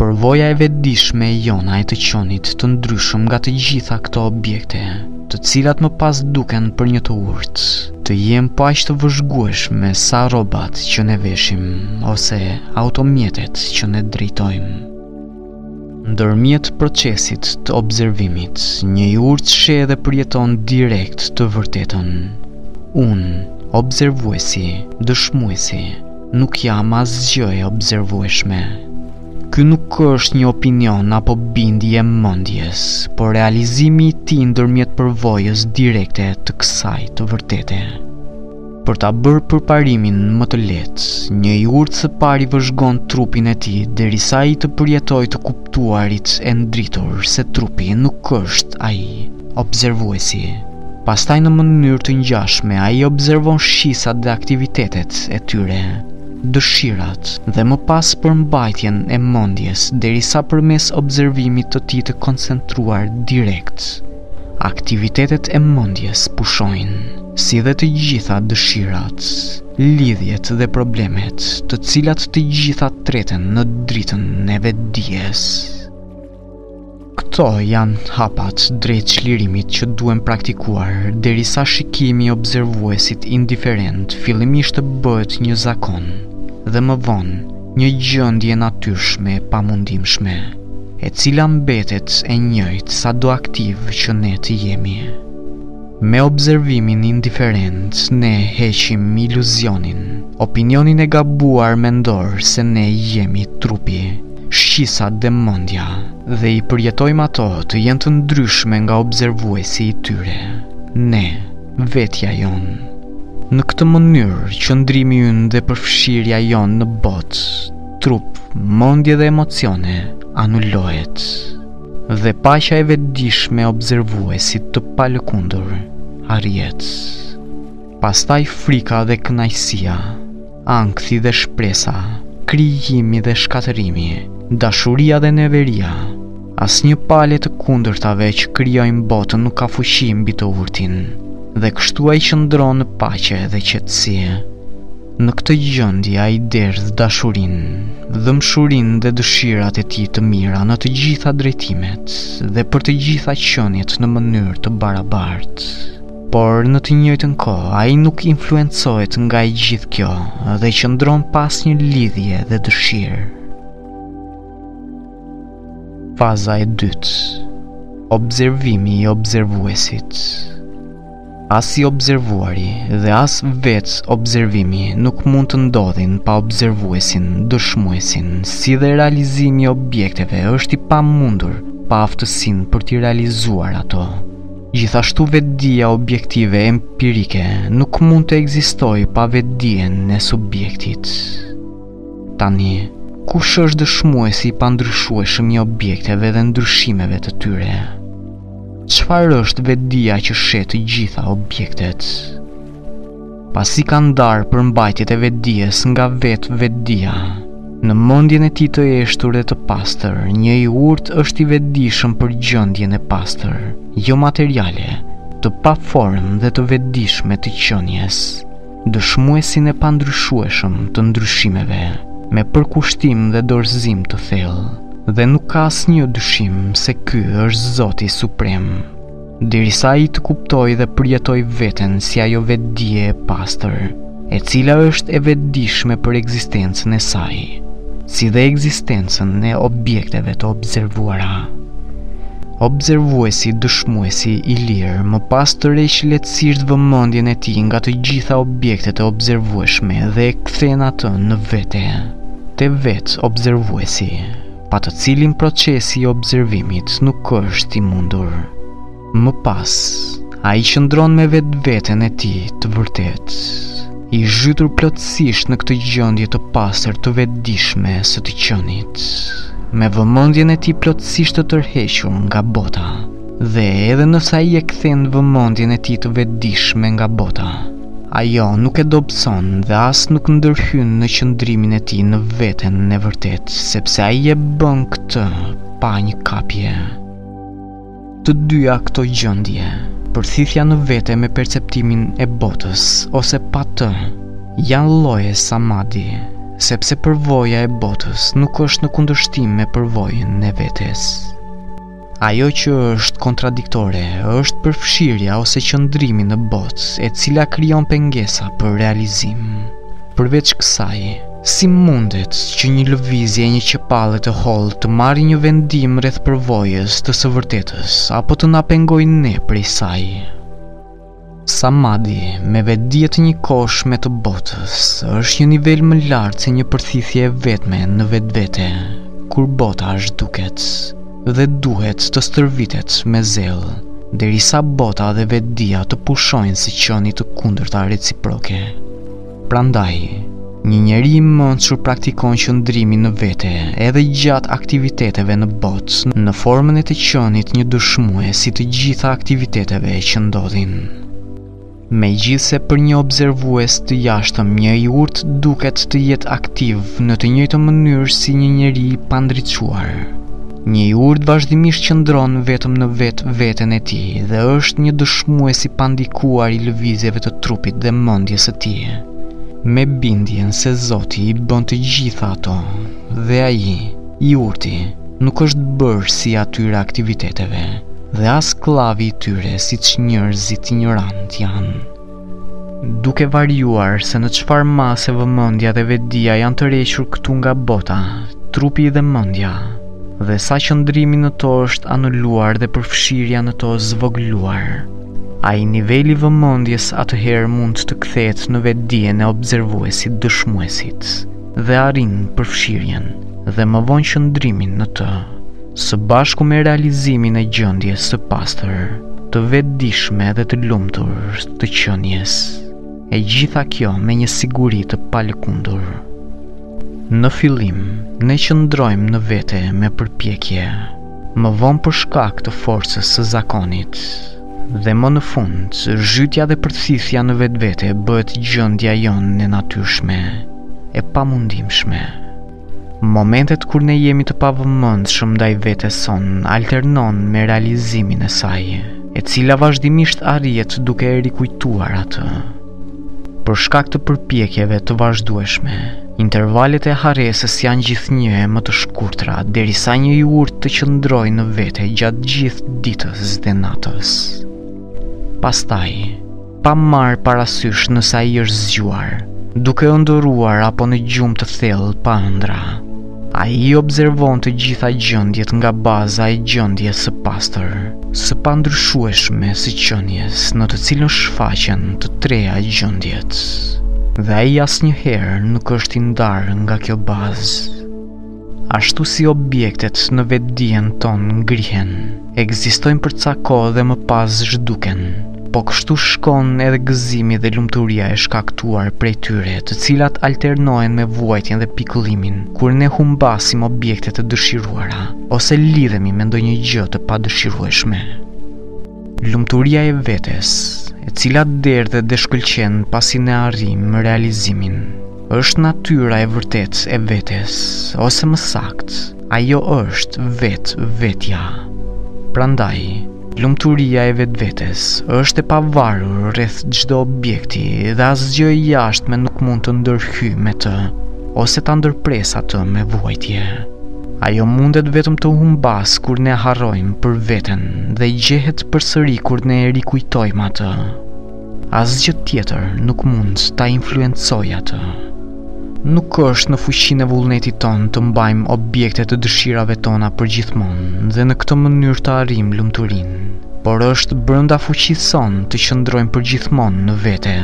Përvoja e vetëdijshme e jona e të qenit të ndryshëm nga të gjitha këto objekte, të cilat më pas duken për një të urtë, Të jenë po aq të vëzhgueshme sa rrobat që ne veshim ose automjetet që ne drejtojmë. Nëpërmjet procesit të observimit, një i urtë sheh dhe përjeton direkt të vërtetën. Unë, observuesi, dëshmuesi, nuk jam asgjë e observueshme. Ky nuk është një opinion apo bindje e mendjes, por realizimi i tij ndërmjet përvojës direkte të kësaj të vërtete. Për ta bërë përparimin më të lehtë, një i urtë së pari vëzhgon trupin e tij derisa ai të përjetojë të kuptuarit e ndritur se trupi nuk është ai, observuesi. Pastaj në mënyrë të ngjashme ai observon shqisat dhe aktivitetet e tyre. dëshirat dhe më pas përmbajtjen e mendjes derisa përmes observimit të tij të koncentruar direkt aktivitetet e mendjes pushojnë si dhe të gjitha dëshirat, lidhjet dhe problemet, të cilat të gjitha treten në dritën e vetëdijes. Këto janë hapat drejt çlirimit që duhen praktikuar derisa shikimi i observuesit indiferent fillimisht të bëhet një zakon dhe më vonë një gjendje e natyrshme e pamundimshme, e cila mbetet e njëjtë sado aktivë që ne të jemi. Me observimin indiferent ne heqim iluzionin, opinionin e gabuar mendor se ne jemi trupi, shqisat dhe mendja dhe i përjetojmë ato të jenë të ndryshme nga observuesi i tyre, ne, vetja jonë. Në këtë mënyrë, qëndrimi ynë dhe përfshirja jonë në botë, Trup, mendje dhe emocione anulohet dhe paqja e vetëdijshme e observuesit të palëkundur arrihet. Pastaj frika dhe kënaqësia, ankthi dhe shpresa, krijimi dhe shkatërrimi, dashuria dhe neveria Asnjë palë e të kundërtave që krijojnë botën nuk ka fuqi mbi të urtin, dhe kështu ai qëndron në paqe dhe qetësi. Në këtë gjendje ai derdh dashurinë, dhembshurinë dhe dëshirat e tij të mira në të gjitha drejtimet dhe për të gjitha qeniet në mënyrë të barabartë por në të njëjtën kohë ai nuk influencohet nga e gjithë kjo dhe qëndron pa asnjë lidhje dhe dëshirë. Faza e dytë Observimi i observuesit As i observuari dhe as vetë observimi nuk mund të ndodhin pa observuesin, dëshmuesin, si dhe realizimi i objekteve është i pamundur pa aftësinë për t'i realizuar ato. Gjithashtu vetëdija objektive empirike nuk mund të ekzistojë pa vetëdijen e subjektit. Tani, kush është dëshmuesi i pandryshueshëm i objekteve dhe ndryshimeve të tyre? Çfarë është vetëdija që sheh të gjitha objektet? Pasi ka ndarë përmbajtjet e vetëdijes nga vetë vetëdija, në mendjen e tij të heshtur dhe të pastër, një i urtë është i vetëdijshëm për gjendjen e pastër, jomateriale, të paformë dhe të vetëdijshme të qenies. dëshmuesin e pandryshueshëm të ndryshimeve, me përkushtim dhe dorëzim të thellë, dhe nuk ka asnjë dyshim se ky është Zoti Suprem, derisa ai të kuptojë dhe përjetojë veten si ajo vetëdije e pastër, e cila është e vetëdijshme për ekzistencën e saj, si dhe ekzistencën e objekteve të observuara. Observuesi dëshmuesi i lirë më pas tërheq lehtësisht vëmendjen e tij nga të gjitha objektet e observueshme dhe e kthen atë në vete, te vetë observuesi, pa të cilin procesi i observimit nuk është i mundur. Më pas, ai qëndron me vetëveten e tij të vërtetë. i zhytur plotësisht në këtë gjendje të pastër të vetëdijshme së të qenit, me vëmendjen e tij plotësisht të tërhequr nga bota, dhe edhe nëse ai e kthen vëmendjen e tij të vetëdijshme nga bota, ajo nuk e dobëson dhe as nuk ndërhyn në qëndrimin e tij në veten e vërtetë, sepse ai e bën këtë pa një kapje. Të dyja këto gjendje, përthithja në vete me perceptimin e botës ose pa të, janë lloje samadhi, sepse përvoja e botës nuk është në kundërshtim me përvojën e vetes. Ajo që është kontradiktore është përfshirja ose qëndrimi në botë, e cila krijon pengesa për realizim. Përveç kësaj, Si mundet që një lëvizje e një qepalle të hollë të marrë një vendim rreth përvojës të së vërtetës apo të na pengojë ne prej saj? Samadhi, me vetëdije të njëkohshme të botës, është një nivel më lartë se një përthithje e vetme në vetvete, kur bota zhduket dhe duhet të stërvitet me zell, derisa bota dhe vetëdija të pushojnë së qeni të kundërta reciproke. Prandaj, një njeri i mençur praktikon qëndrimin në vete edhe gjatë aktiviteteve në botë, në formën e të qenit një dëshmues i të gjitha aktiviteteve që ndodhin. Megjithëse për një observues të jashtëm një i urtë duket të jetë aktiv në të njëjtë mënyrë si një njeri i pandriçuar. Një i urtë vazhdimisht qëndron vetëm në vetë veten e tij dhe është një dëshmues i pandikuar i lëvizjeve të trupit dhe mendjes së tij. Me bindjen se Zoti i bën të gjitha ato dhe ai, i urti, nuk është bërës i atyre aktiviteteve dhe as skllavi i tyre siç njerëzit injorantë janë. Duke variuar se në çfarë mase vëmendja dhe vetëdija janë tërhequr këtu nga bota, trupi dhe mendja, dhe sa qëndrimi në to është anuluar dhe përfshirja në to zvogluar. Ai nivel i vëmendjes atëherë mund të kthehet në vetëdijen e observuesit dëshmuesit. dhe arrin përfshirjen dhe më vonë qëndrimin në të, së bashku me realizimin e gjendjes së pastër, të vetëdijshme dhe të lumtur të qenies, e gjitha kjo me një siguri të palëkundur. Në fillim, ne qëndrojmë në vete me përpjekje, më vonë për shkak të forcës së zakonit, Dhe më në fund, zhytja dhe përthithja në vetvete bëhet gjendja jonë e natyrshme, e pamundimshme. Momentet kur ne jemi të pavëmendshëm ndaj vetes sonë alternojnë me realizimin e saj, e cila vazhdimisht arrihet duke e rikujtuar atë. Për shkak të përpjekjeve të vazhdueshme, intervalet e harresës janë gjithnjë e më të shkurtra derisa një i urtë të qëndrojë në vete gjatë gjithë ditës dhe natës. Pastaj, pa marrë parasysh nëse ai është zgjuar, duke ëndërruar apo në gjumë të thellë pa ëndrra, Ai i observon të gjitha gjendjet nga baza e gjendjes së pastër, së pandryshueshme së qenies në të cilën shfaqen të treja gjendjet, dhe ai asnjëherë nuk është i ndarë nga kjo bazë. Ashtu si objektet në vetëdijen tonë ngrihen, Ekzistojnë për ca kohë dhe më pas zhduken. Po kështu shkon edhe gëzimi dhe lumturia e shkaktuar prej tyre, të cilat alternohen me vuajtjen dhe pikëllimin, kur ne humbasim objekte të dëshiruara, ose lidhemi me ndonjë gjë të padëshirueshme. Lumturia e vetes, e cila derdhet dhe shkëlqen pasi ne arrijmë realizimin. Është natyra e vërtetë e vetes, ose më saktë, ajo është vetë vetja. Prandaj, lumturia e vetvetes është e pavarur rreth çdo objekti dhe asgjë e jashtme nuk mund të ndërhyjë me të ose ta ndërpresë atë me vuajtje. Ajo mundet vetëm të humbasë kur ne harrojmë për veten dhe gjehet përsëri kur ne e rikujtojmë atë. Asgjë tjetër nuk mund ta influencojë atë. Nuk është në fuqinë e vullnetit tonë të mbajmë objekte të dëshirave tona përgjithmonë dhe në këtë mënyrë të arrijmë lumturinë, por është brenda fuqisë sonë të qëndrojmë përgjithmonë në vete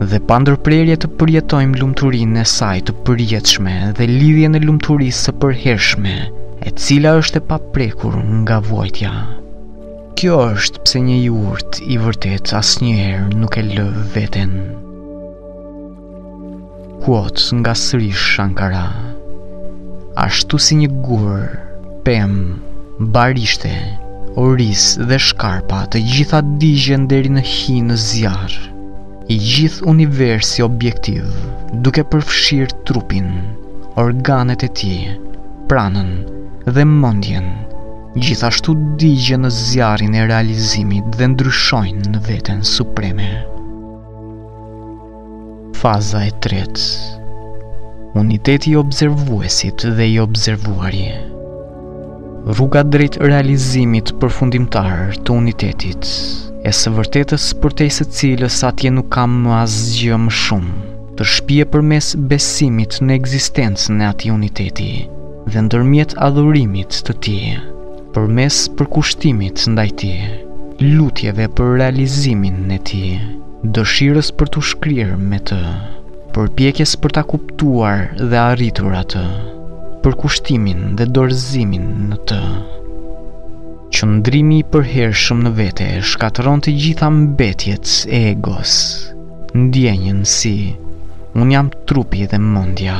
dhe pa ndërprerje të përjetojmë lumturinë e saj të përjetshme dhe lidhjen e lumturisë së përhershme, e cila është e paprekur nga vuajtja. Kjo është pse një i urtë i vërtetë asnjëherë nuk e lë veten. Kuot nga Sri Shankara. Ashtu si një gur, pemë, barishte, oriz dhe shkarpa të gjitha digjen deri në hi në zjarr. I gjithë universi objektiv, duke përfshirë trupin, organet e tij, pranën dhe mendjen Gjithashtu digjen në zjarrin e realizimit dhe ndryshojnë në veten supreme. Faza e tretë Uniteti i observuesit dhe i observuari Rruga drejt realizimit përfundimtar të unitetit e së vërtetës përtej së cilës atje nuk ka më asgjë më shumë, të shpie përmes besimit në ekzistencën e atij uniteti. dhe ndërmjet adhurimit të Tij, përmes përkushtimit ndaj Tij, lutjeve për realizimin e Tij, dëshirës për t'u shkrirë me Të, përpjekjes për ta kuptuar dhe arritur Atë, përkushtimin dhe dorëzimin në Të. Qëndrimi i përhershëm në vete shkatërron të gjitha mbetjet e egos. Ndjenjën si, unë jam trupi dhe mendja,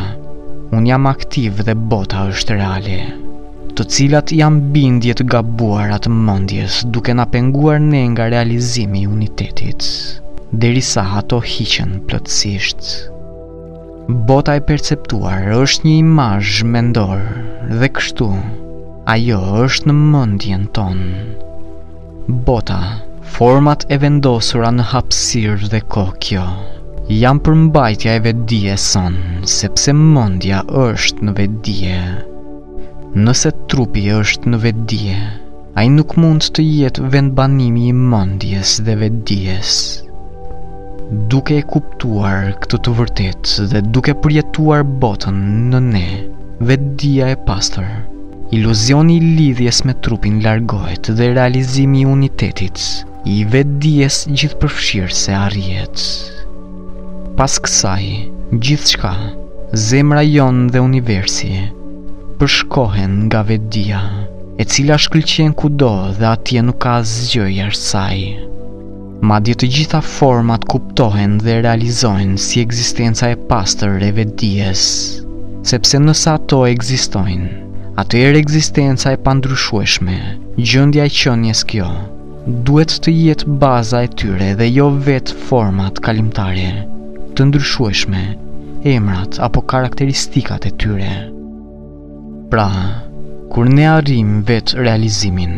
unë jam aktiv dhe bota është reale, të cilat janë bindje të gabuara të mendjes duke na penguar ne nga realizimi i unitetit, derisa ato hiqen plotësisht. Bota e perceptuar është një imazh mendor dhe kështu ajo është në mendjen tonë. Bota, format e vendosura në hapësirë dhe kohë kjo, janë përmbajtja e vetëdijes sonë, sepse mendja është në vetëdije. Nëse trupi është në vetëdije, ai nuk mund të jetë vendbanimi i mendjes dhe vetëdijes. Duke e kuptuar këtë të vërtetë dhe duke përjetuar botën në ne, vetëdija e pastër, Iluzioni i lidhjes me trupin largohet dhe realizimi i unitetit, i vetëdijes gjithëpërfshirëse arrihet. Pas kësaj, gjithçka, zemra jonë dhe universi, përshkohen nga vetëdija, e cila shkëlqen kudo dhe atje nuk ka asgjë jashtë saj. Madje të gjitha format kuptohen dhe realizohen si ekzistenca e pastër e vetëdijes, sepse nëse ato ekzistojnë, atëherë ekzistenca e pandryshueshme, gjendja e qenies kjo, duhet të jetë baza e tyre dhe jo vetë format kalimtare, të ndryshueshme, emrat apo karakteristikat e tyre. Pra, kur ne arrijmë vetërealizimin,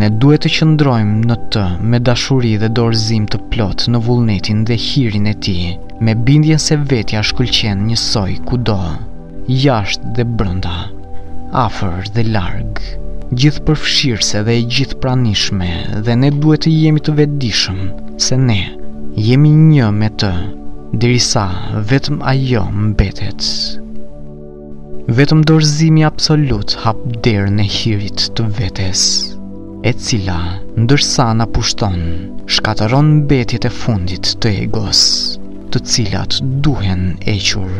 ne duhet të qëndrojmë në të me dashuri dhe dorëzim të plotë në vullnetin dhe hirin e tij, me bindjen se vetja shkëlqen njësoj kudo, jashtë dhe brenda, afër dhe larg, gjithëpërfshirëse dhe e gjithëpranishme dhe ne duhet të jemi të vetëdijshëm se ne jemi një me të, derisa vetëm ajo mbetet. Vetëm dorëzimi absolut hap derën e hirit të vetes, e cila, ndërsa na pushton, shkatërron mbetjet e fundit të egos, të cilat duhen hequr,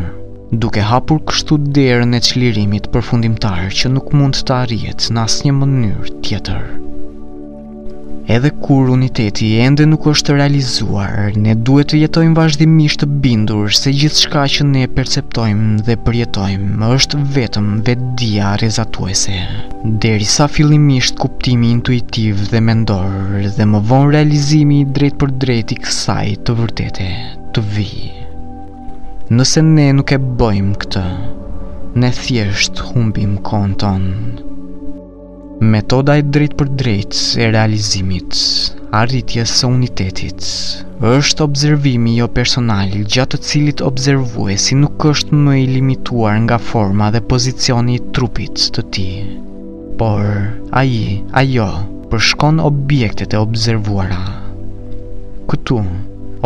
duke hapur kështu derën e çlirimit përfundimtar që nuk mund të arrihet në asnjë mënyrë tjetër. Edhe kur uniteti ende nuk është realizuar, ne duhet të jetojmë vazhdimisht të bindur se gjithçka që ne perceptojmë dhe përjetojmë është vetëm vetëdija rrezatuese. Derisa fillimisht kuptimi intuitiv dhe mendor dhe më vonë realizimi i drejtpërdrejtë i kësaj të vërtete të vijë. Nëse ne nuk e bëjmë këtë, ne thjesht humbim kohën tonë. Metoda e drejtpërdrejtë e realizimit, arritjes së unitetit, është observimi jopersonal gjatë të cilit observuesi nuk është më i limituar nga forma dhe pozicioni i trupit të tij. Por, ai, ajo, përshkon objektet e observuara. Këtu,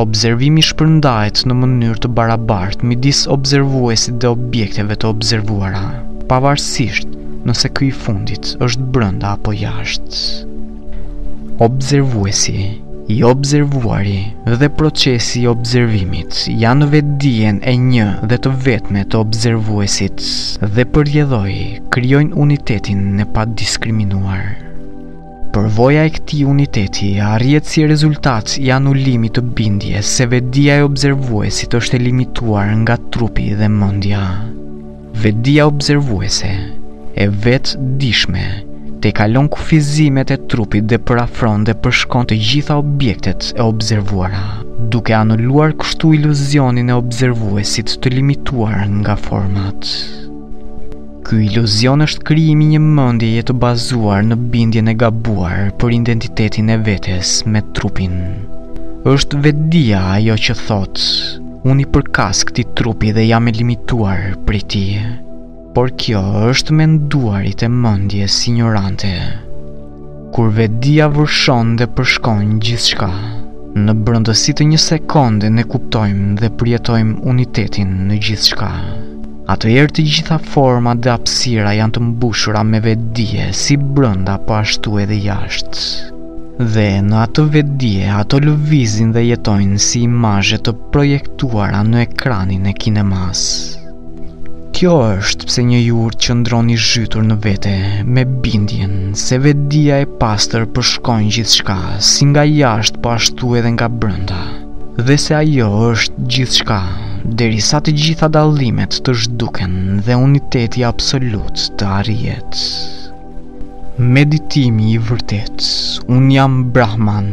observimi shpërndahet në mënyrë të barabartë midis observuesit dhe objekteve të observuara, pavarësisht nëse ky i fundit është brenda apo jashtë. Observuesi, i observuari dhe procesi i observimit janë në vetëdijen e një dhe të vetme të observuesit dhe për rrjedhojë krijojnë unitetin e padiskriminuar. Përvoja e këtij uniteti arrihet si rezultat i anulimit të bindjes se vetëdija e observuesit është e limituar nga trupi dhe mendja. Vetëdija observuese, e vetëdijshme, tejkalon kufizimet e trupit dhe përqafon dhe përshkon të gjitha objektet e observuara, duke anuluar kështu iluzionin e observuesit të limituar nga format. Ky iluzion është krijimi i një mendjeje të bazuar në bindjen e gabuar për identitetin e vetes me trupin. Është vetëdija ajo që thotë, unë i përkas këtij trupi dhe jam e limituar prej tij. Por kjo është të menduarit e mendjes injorante. Kur vetëdija vërshon dhe përshkon gjithçka, në brëndësi të një sekonde ne kuptojmë dhe përjetojmë unitetin në gjithçka. Atëherë të gjitha format dhe hapësira janë të mbushura me vetëdije si brënda po ashtu edhe jashtë. Dhe në atë vetëdije ato lëvizin dhe jetojnë si imazhe të projektuara në ekranin e kinemasë. Kjo është pse një i urtë qëndron i zhytur në vete, me bindjen se vetëdija e pastër përshkon gjithçka, si nga jashtë po ashtu edhe nga brenda, dhe se ajo është gjithçka, derisa të gjitha dallimet të zhduken dhe uniteti absolut të arrihet. Meditimi i vërtetë, unë jam Brahman,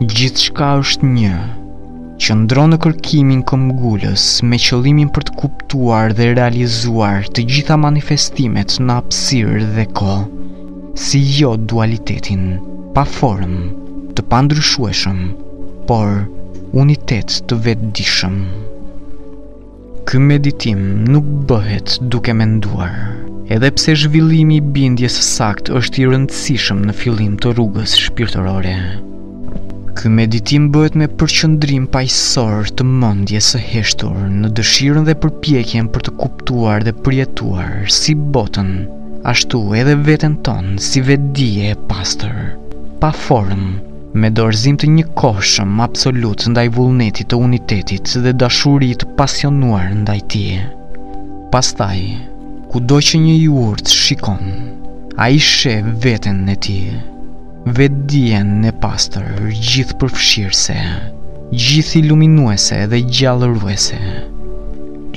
gjithçka është një. Qëndron në kërkimin këmbgulës me qëllimin për të kuptuar dhe realizuar të gjitha manifestimet në hapësirë dhe kohë, si jodualitetin, pa formë, të pandryshueshëm, por unitet të vetëdijshëm. Ky meditim nuk bëhet duke menduar. Edhe pse zhvillimi i bindjes së saktë është i rëndësishëm në fillim të rrugës shpirtërore, ky meditim bëhet me përqendrim paqësor të mendjes së heshtur në dëshirën dhe përpjekjen për të kuptuar dhe përjetuar si botën, ashtu edhe veten tonë si vetëdije e pastër, pa formë, Me dorëzim të njëkohshëm absolut ndaj vullnetit të unitetit dhe dashuri të pasionuar ndaj tij. Pastaj, kudo që një i urtë shikon, ai sheh veten e tij, vetëdijen e pastër, gjithëpërfshirëse, gjithëiluminuese dhe gjallëruese.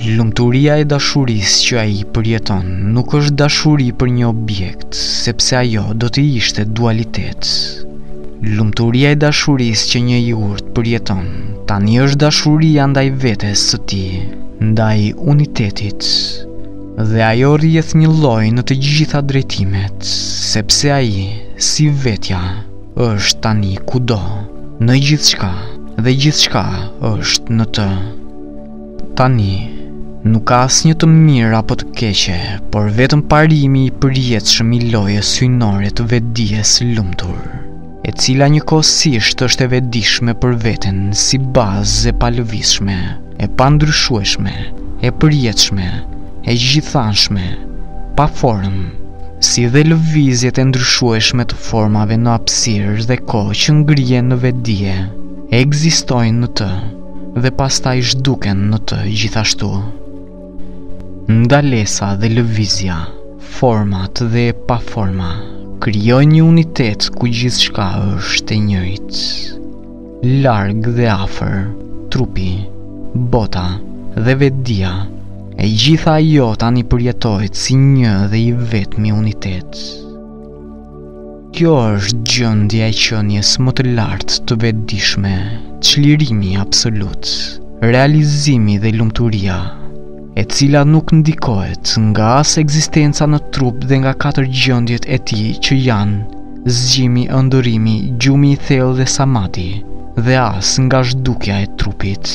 Lumturia e dashurisë që ai përjeton nuk është dashuri për një objekt, sepse ajo do të ishte dualitet. Lumturia e dashurisë që një i urtë përjeton tani është dashuria ndaj vetes së tij, ndaj unitetit. Dhe ajo rrjedh njëlloj në të gjitha drejtimet, sepse ai si vetja është tani kudo, në gjithçka dhe gjithçka është në të. Tani, nuk ka asnjë të mirë apo të keqe, por vetëm parimi i përjetshëm i lojës hyjnore të vetëdijes së lumtur, e cila njëkohësisht është e vetëdijshme për veten si bazë e palëvizshme, e pandryshueshme, e përjetshme, e gjithanshme, pa formë, si dhe lëvizjet e ndryshueshme të formave në hapësirë dhe kohë që ngrihen në vetëdije e ekzistojnë në të. dhe pastaj zhduken në të gjithashtu. Ndalesa dhe lëvizja, format dhe pa forma, krijojnë një unitet ku gjithçka është e njëjtë. Larg dhe afër, trupi, bota dhe vetëdija, e gjitha ajo tani përjetohet si një dhe i vetmi unitet. Kjo është gjendja e qenies më të lartë të vetëdijshme, çlirimi absolut, realizimi dhe lumturia, e cila nuk ndikohet nga as ekzistenca në trup dhe nga katër gjendjet e tij që janë, zgjimi, ëndërrimi, gjumi i thellë dhe samadhi, dhe as nga zhdukja e trupit.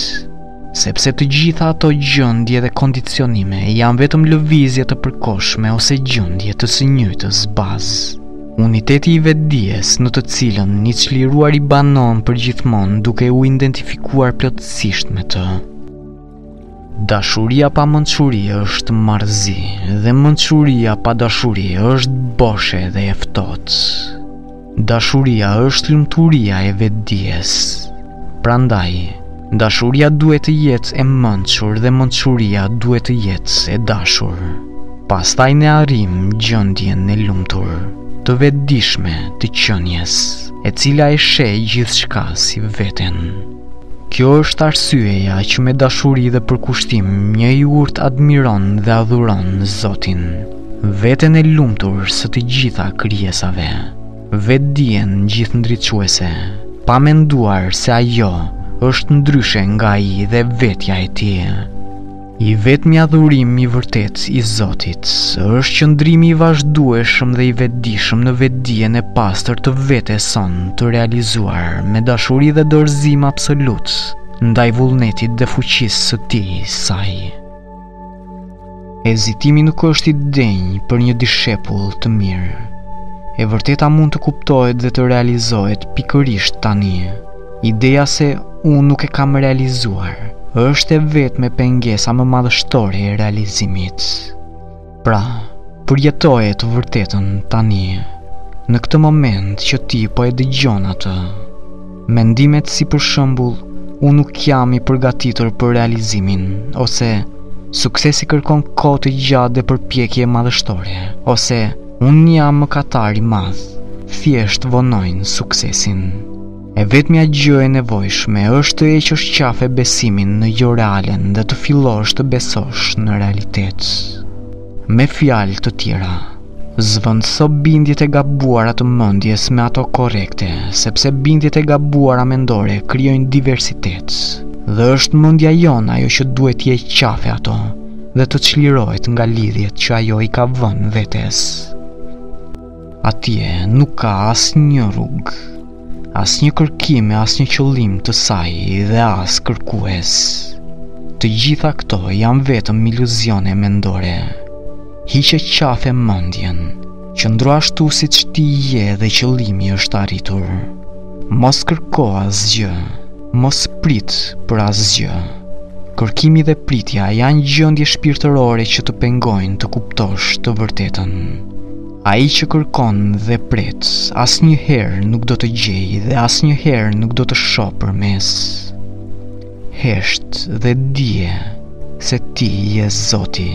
Sepse të gjitha ato gjendje dhe kondicionime janë vetëm lëvizje të përkohshme ose gjendje të së njëjtës bazë. Uniteti i vetëdijes në të cilën një i çliruar banon përgjithmonë duke u identifikuar plotësisht me të. Dashuria pa mençuri është marrëzi dhe mençuria pa dashuri është boshe dhe e ftohtë. Dashuria është lumturia e vetëdijes. Prandaj, dashuria duhet të jetë e mençur dhe mençuria duhet të jetë e dashur. Pastaj ne arrijmë gjendjen e lumtur, të vetëdijshme të qenies, e cila e sheh gjithçka si veten. Kjo është arsyeja që me dashuri dhe përkushtim një i urtë admiron dhe adhuron Zotin. Veten e lumtur së të gjitha krijesave, vetëdijen gjithëndriçuese, pa menduar se ajo është ndryshe nga ai dhe vetja e tij. I vetmi adhurim i vërtetë i Zotit është qëndrimi i vazhdueshëm dhe i vetëdijshëm në vetëdijen e pastër të vetes sonë të realizuar me dashuri dhe dorëzim absolut ndaj vullnetit dhe fuqisë së tij, saj. Hezitimi nuk është i denjë për një dishepull të mirë. E vërteta mund të kuptohet dhe të realizohet pikërisht tani. Ideja se unë nuk e kam realizuar është e vetmja pengesa më madhështore e realizimit. Pra, përjetoje të vërtetën tani, në këtë moment që ti po e dëgjon atë. Mendimet si për shembull, unë nuk jam i përgatitur për realizimin, ose suksesi kërkon kohë të gjatë dhe përpjekje madhështore, ose unë jam mëkatar i madh, thjesht vonojnë suksesin. E vetmja gjë e nevojshme është të heqësh qafe besimin në jorealen dhe të fillosh të besosh në realitet. Me fjalë të tjera, zëvendëso bindjet e gabuara të mendjes me ato korrekte, sepse bindjet e gabuara mendore krijojnë diversitet. Dhe është mendja jonë ajo që duhet t'i heqë qafe ato dhe të çlirohet nga lidhjet që ajo i ka vënë vetes. Atje nuk ka asnjë rrugë, asnjë kërkim e asnjë qëllim të saj dhe as kërkues. Të gjitha këto janë vetëm iluzione mendore. Hiqe qafe mendjen, qëndro ashtu siç ti je dhe qëllimi është arritur. Mos kërko asgjë, Mos prit për asgjë. Kërkimi dhe pritja janë gjendje shpirtërore që të pengojnë të kuptosh të vërtetën. Ai që kërkon dhe pret, asnjëherë nuk do të gjejë dhe asnjëherë nuk do të shohë përmes. Hesht dhe dije se ti je Zoti.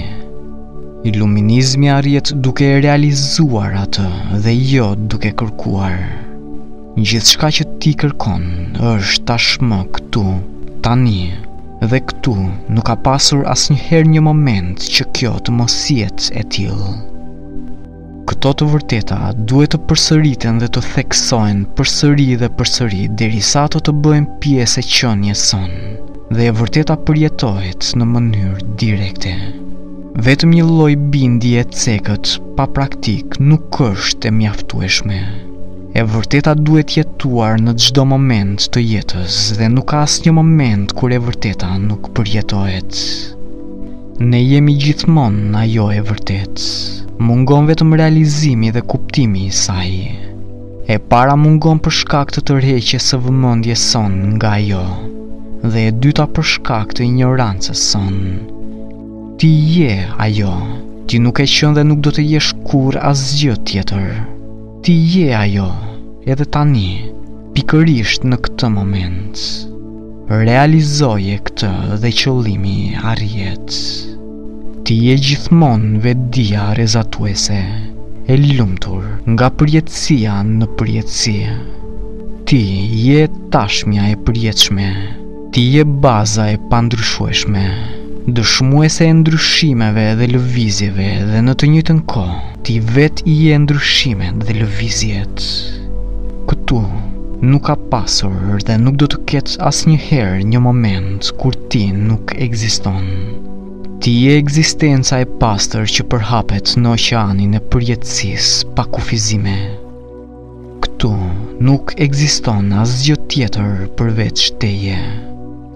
Iluminizmi arrihet duke e realizuar atë dhe jo duke kërkuar. Gjithçka që ti kërkon është tashmë këtu, tani dhe këtu. Nuk ka pasur asnjëherë një moment që kjo të mos jetë e tillë. Këto të vërteta duhet të përsëriten dhe të theksohen përsëri dhe përsëri derisa ato të bëhen pjesë e qenies sonë dhe e vërteta përjetohet në mënyrë direkte. Vetëm një lloj bindje e cekët pa praktikë nuk është e mjaftueshme. E vërteta duhet jetuar në çdo moment të jetës dhe nuk ka asnjë moment kur e vërteta nuk përjetohet. Ne jemi gjithmonë ajo e vërtetë. Mungon vetëm realizimi dhe kuptimi i saj. E para mungon për shkak të tërheqjes së vëmendjes sonë nga ajo dhe e dyta për shkak të injorancës sonë. Ti je ajo, ti nuk ke qenë dhe nuk do të jesh kurrë asgjë tjetër. Ti je ajo, edhe tani, pikërisht në këtë moment. Realizoje këtë dhe qëllimi arrihet. Ti je gjithmonë vetja rrezatuese, e lumtur nga përjetësia në përjetësi. Ti je tashmja e përjetshme. Ti je baza e pandryshueshme, dëshmuese e ndryshimeve dhe lëvizjeve dhe në të njëjtën kohë, ti vetë i je ndryshimet dhe lëvizjet. Këtu nuk ka pasur dhe nuk do të ketë asnjëherë një moment kur ti nuk ekziston. Ti je ekzistenca e pastër që përhapet në oqeanin e përjetësisë pa kufizime. Këtu nuk ekziston asgjë tjetër përveç teje.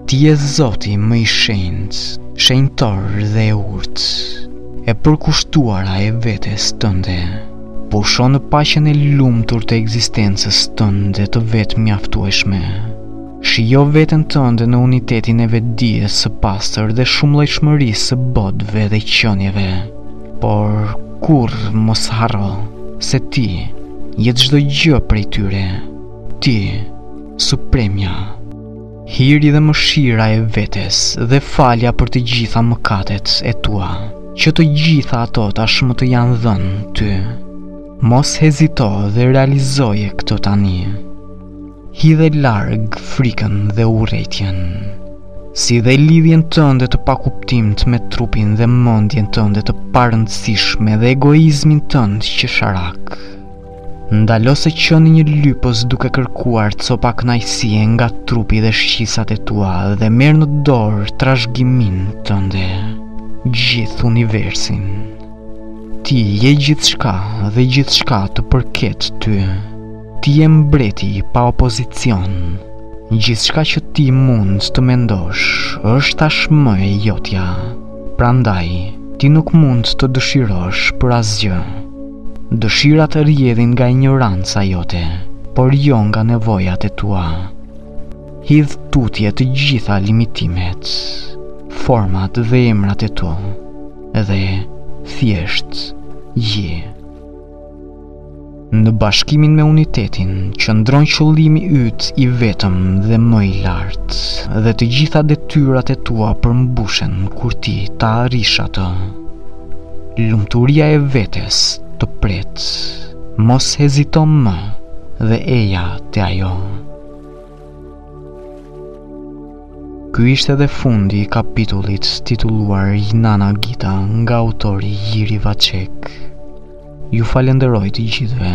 Ti je Zoti më i shenjtë, shenjtor dhe e urtë, e përkushtuara e vetes tënde. Pusho në paqen e lumtur të ekzistencës tënde të vetëmjaftueshme. Shijo veten tënde në unitetin e vetëdijes së pastër dhe shumëllojshmërisë së botëve dhe qenieve. Por kurrë mos harro se ti je çdo gjë prej tyre. Ti, Supremja, hiri dhe mëshira e vetes dhe falja për të gjitha mëkatet e tua, që të gjitha ato tashmë të janë dhënë ty. Mos hezito dhe realizoje këto tani. Hidhe larg frikën dhe urrejtjen, si dhe lidhjen tënde të pakuptimtë me trupin dhe mendjen tënde të parëndësishme dhe egoizmin tënd qesharak. Ndalo së qeni një lypës duke kërkuar copa kënaqësie nga trupi dhe shqisat e tua dhe merre në dorë trashëgiminë tënde, gjithë universin. Ti je gjithçka dhe gjithçka të përket ty. Ti je mbreti pa opozicion. Gjithçka që ti mund të mendosh është tashmë e jotja. Prandaj, ti nuk mund të dëshirosh për asgjë. Dëshirat rrjedhin nga injoranca jote, por jo nga nevojat e tua. Hidh tutje të gjitha limitimet, format dhe emrat e tu, dhe thjesht je. Në bashkimin me unitetin, qëndron qëllimi yt i vetëm dhe më i lartë, dhe të gjitha detyrat e tua përmbushen kur ti ta arrish atë. Lumturia e vetes të pret. Mos hezito më dhe eja te ajo. Ky ishte edhe fundi i kapitullit titulluar Jnana Gita nga autori Jiri Vaçek. Ju falënderoj të gjithëve.